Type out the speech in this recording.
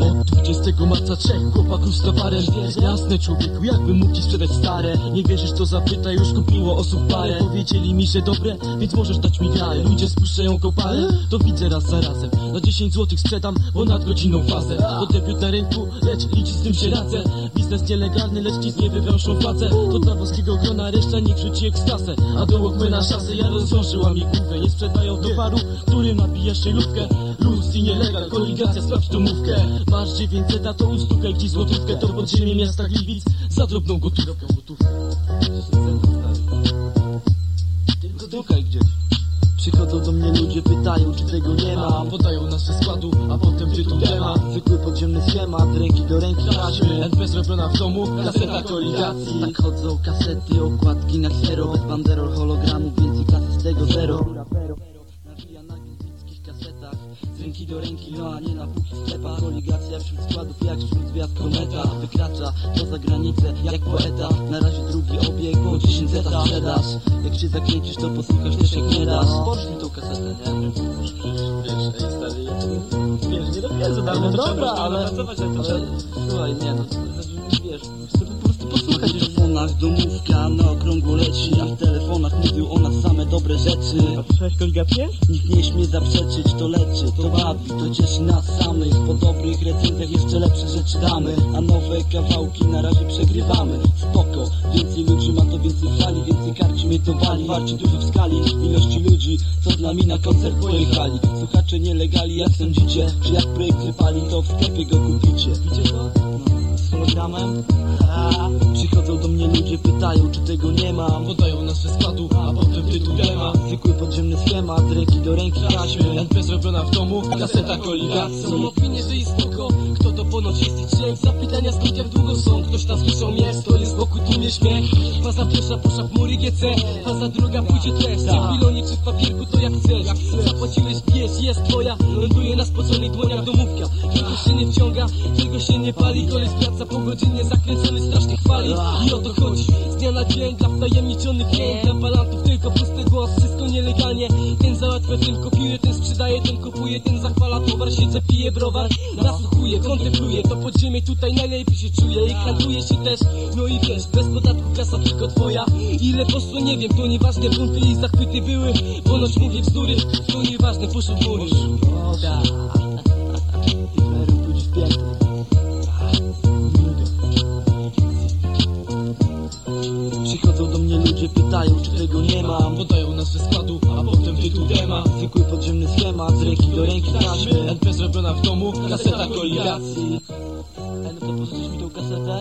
15 marca trzech chłopaków z towarem. Jasne człowieku, jakbym mógł ci sprzedać stare? Nie wierzysz to zapytaj, już kupiło osób parę. Powiedzieli mi, że dobre, więc możesz dać mi wiarę. Ludzie spuszczają kopale, to widzę raz za razem. Na 10 złotych sprzedam, bo nad godzinną fazę. To debiut na rynku, lecz liczy z tym się radzę. Biznes nielegalny, lecz ci z nie wywiążą facę. To dla włoskiego grona reszta niech rzuci ekstasę. A do Walkmana szasę ja rozwiążyłam mi głowę. Nie sprzedają towaru, którym nabijasz szylówkę Luz i nielegal, koligacja, sprawdź domówkę Masz 900, a to ustukaj ci złotówkę To podziemie miasta Gliwic. Za drobną gotówkę. Tylko gdzieś. Przychodzą do mnie ludzie, pytają czy tego nie ma. Podają nazwę składu, a potem tytuł temat Zwykły podziemny schemat, ręki do ręki taśmy. NP zrobiona w domu, kaseta koligacji Tak chodzą kasety, okładki na ksero Bez banderol, hologramów, więc i klasy z tego zero Z ręki do ręki, no a nie na póki w sklepach Koligacja wśród składów jak wśród gwiazd kometa Wykracza poza granicę jak poeta Na razie drugi obieg, po 10 zeta sprzedaż Jak się zakręcisz to posłuchasz też jak nie dasz Pożycz mi tą kasetę, nie? Wiesz, ej stary, wiesz, nie dopiero darmo dobra, ale, słuchaj, nie no, wiesz, chcę po prostu posłuchać. W telefonach domówka na okrągło leci, a w telefonach mówił o nas same dobre rzeczy. Słyszałeś koligację? Nikt nie śmie zaprzeczyć, to leczy, to bawi, to cieszy nas samych. Po dobrych recenzjach jeszcze lepsze rzeczy damy, a nowe kawałki na razie przegrywamy. Spoko, więcej ludzi ma to więcej fali, więcej karci mnie to wali. Warci dużo w skali ilości ludzi, co z nami na koncert pojechali. Słuchacze nielegali, jak sądzicie, że jak projekt wypali, to w sklepie go kupicie. Widzicie to? No, z hologramem? Ha. Przychodzą do mnie ludzie, pytają, czy tego nie mam. Podają nazwę składu, a potem tytuł temat Zwykły podziemny schemat, ręki do ręki taśmy. NP zrobiona w domu, kaseta koligacji Są opinie, że jest spoko, kto to ponoć jest i Zapytania skąd jak długo są, ktoś tam słyszał mnie Stoję boku, tłumie śmiech Faza pierwsza poszła w mury GC Faza druga pójdzie też Czy w pilonie, czy w papierku, to jak chcesz. Zapłaciłeś, bierz, jest twoja Ląduje na spoconych dłoniach domówka. Czego się nie wciąga, czego się nie pali Koleś praca po godzinie, zakręcony strasznie chwali. I o to chodzi, z dnia na dzień Dla wtajemniczonych pięć, dla palantów tylko pusty głos Wszystko nielegalnie, ten załatwia, ten kopiuje Ten sprzedaje, ten kupuje, ten zachwala towar Siedzę, pije browar, nasłuchuje, kontempluje. To podziemie tutaj najlepiej się czuje I handluje się też, no i wiesz Bez podatku kasa tylko twoja. Ile poszło nie wiem, to nieważne. Bunty i zachwyty były, ponoć mówię bzdury. To nieważne, poszło w mury. Przychodzą ludzie, pytają, czy tego nie mam. Podają nazwę składu, a potem tytuł temat Zwykły podziemny schemat, z ręki do ręki taśmy. NP zrobiona w domu, kaseta koligacji Ej, no to pożyczysz mi tą kasetę?